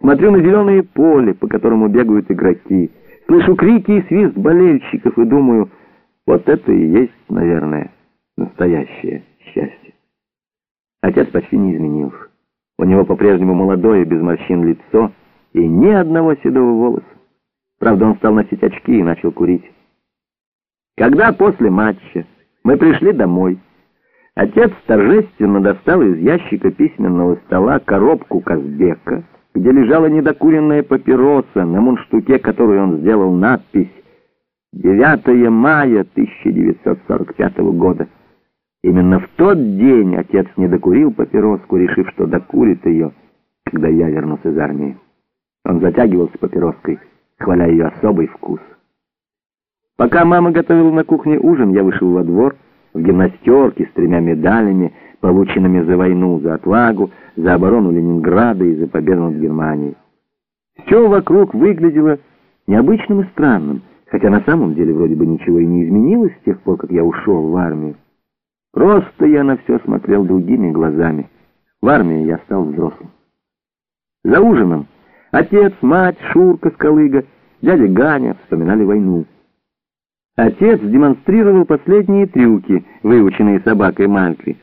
Смотрю на зеленое поле, по которому бегают игроки. Слышу крики и свист болельщиков и думаю, вот это и есть, наверное, настоящее счастье. Отец почти не изменился. У него по-прежнему молодое, без морщин лицо и ни одного седого волоса. Правда, он стал носить очки и начал курить. Когда после матча мы пришли домой, отец торжественно достал из ящика письменного стола коробку Казбека, где лежала недокуренная папироса, на мундштуке которой он сделал надпись «9 мая 1945 года». Именно в тот день отец не докурил папироску, решив, что докурит ее, когда я вернусь из армии. Он затягивался папироской, хваля ее особый вкус. Пока мама готовила на кухне ужин, я вышел во двор, в гимнастерке с тремя медалями, полученными за войну, за отвагу, за оборону Ленинграда и за победу над Германией. Все вокруг выглядело необычным и странным, хотя на самом деле вроде бы ничего и не изменилось с тех пор, как я ушел в армию. Просто я на все смотрел другими глазами. В армии я стал взрослым. За ужином отец, мать, Шурка, Скалыга, дядя Ганя вспоминали войну. Отец демонстрировал последние трюки, выученные собакой Мальки.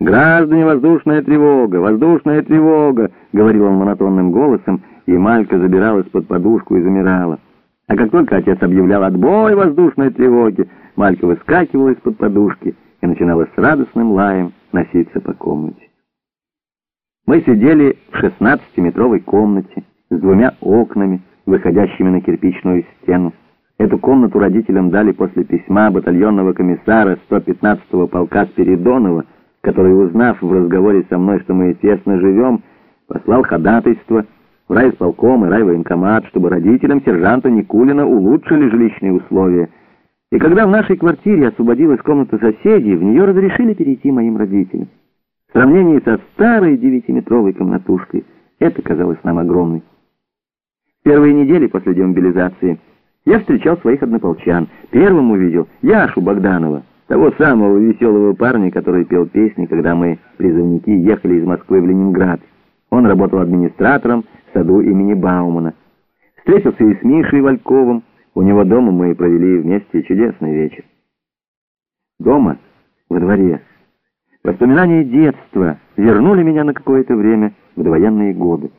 «Граждане, воздушная тревога! Воздушная тревога!» — говорил он монотонным голосом, и Малька забиралась под подушку и замирала. А как только отец объявлял отбой воздушной тревоги, Малька выскакивала из-под подушки и начинала с радостным лаем носиться по комнате. Мы сидели в шестнадцатиметровой комнате с двумя окнами, выходящими на кирпичную стену. Эту комнату родителям дали после письма батальонного комиссара 115-го полка Спиридонова, который, узнав в разговоре со мной, что мы тесно живем, послал ходатайство в райисполком и райвоенкомат, чтобы родителям сержанта Никулина улучшили жилищные условия. И когда в нашей квартире освободилась комната соседей, в нее разрешили перейти моим родителям. В сравнении со старой девятиметровой комнатушкой это казалось нам огромной. Первые недели после демобилизации – я встречал своих однополчан. Первым увидел Яшу Богданова, того самого веселого парня, который пел песни, когда мы, призывники, ехали из Москвы в Ленинград. Он работал администратором в саду имени Баумана. Встретился и с Мишей Вальковым. У него дома мы провели вместе чудесный вечер. Дома, во дворе. Воспоминания детства вернули меня на какое-то время в довоенные годы.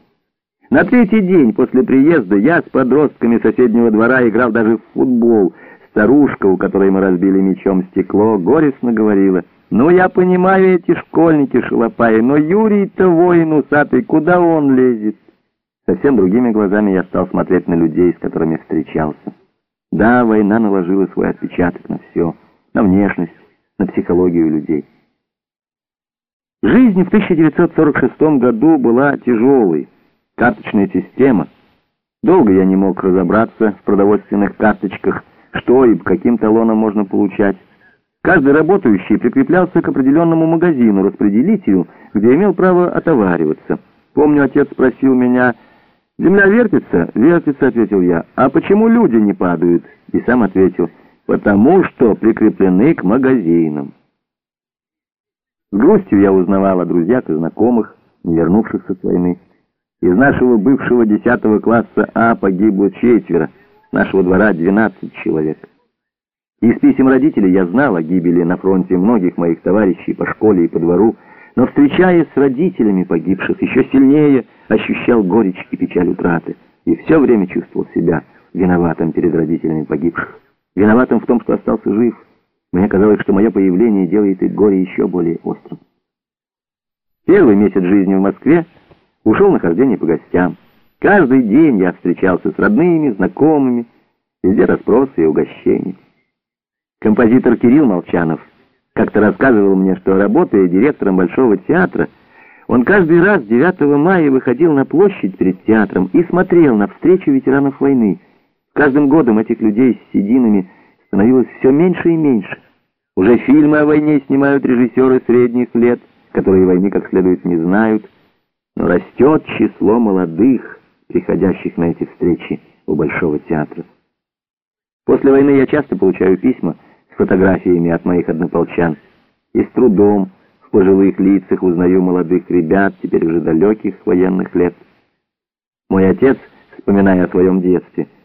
На третий день после приезда я с подростками соседнего двора играл даже в футбол. Старушка, у которой мы разбили мечом стекло, горестно говорила, «Ну, я понимаю эти школьники шалопаи, но Юрий-то воин усатый, куда он лезет?» Совсем другими глазами я стал смотреть на людей, с которыми встречался. Да, война наложила свой отпечаток на все, на внешность, на психологию людей. Жизнь в 1946 году была тяжелой карточная система. Долго я не мог разобраться в продовольственных карточках, что и по каким талонам можно получать. Каждый работающий прикреплялся к определенному магазину-распределителю, где имел право отовариваться. Помню, отец спросил меня, «Земля вертится?» «Вертится», — ответил я. «А почему люди не падают?» И сам ответил, «Потому что прикреплены к магазинам». С грустью я узнавал о друзьях и знакомых, не вернувшихся с войны. Из нашего бывшего 10 класса А погибло четверо, с нашего двора 12 человек. Из писем родителей я знал о гибели на фронте многих моих товарищей по школе и по двору, но, встречаясь с родителями погибших, еще сильнее ощущал горечь и печаль утраты, и все время чувствовал себя виноватым перед родителями погибших, виноватым в том, что остался жив. Мне казалось, что мое появление делает их горе еще более острым. Первый месяц жизни в Москве ушел на хождение по гостям. Каждый день я встречался с родными, знакомыми, везде расспросы и угощения. Композитор Кирилл Молчанов как-то рассказывал мне, что, работая директором Большого театра, он каждый раз 9 мая выходил на площадь перед театром и смотрел на встречу ветеранов войны. Каждым годом этих людей с сединами становилось все меньше и меньше. Уже фильмы о войне снимают режиссеры средних лет, которые войны как следует не знают, растет число молодых, приходящих на эти встречи у Большого театра. После войны я часто получаю письма с фотографиями от моих однополчан, и с трудом в пожилых лицах узнаю молодых ребят, теперь уже далеких военных лет. Мой отец, вспоминая о своем детстве,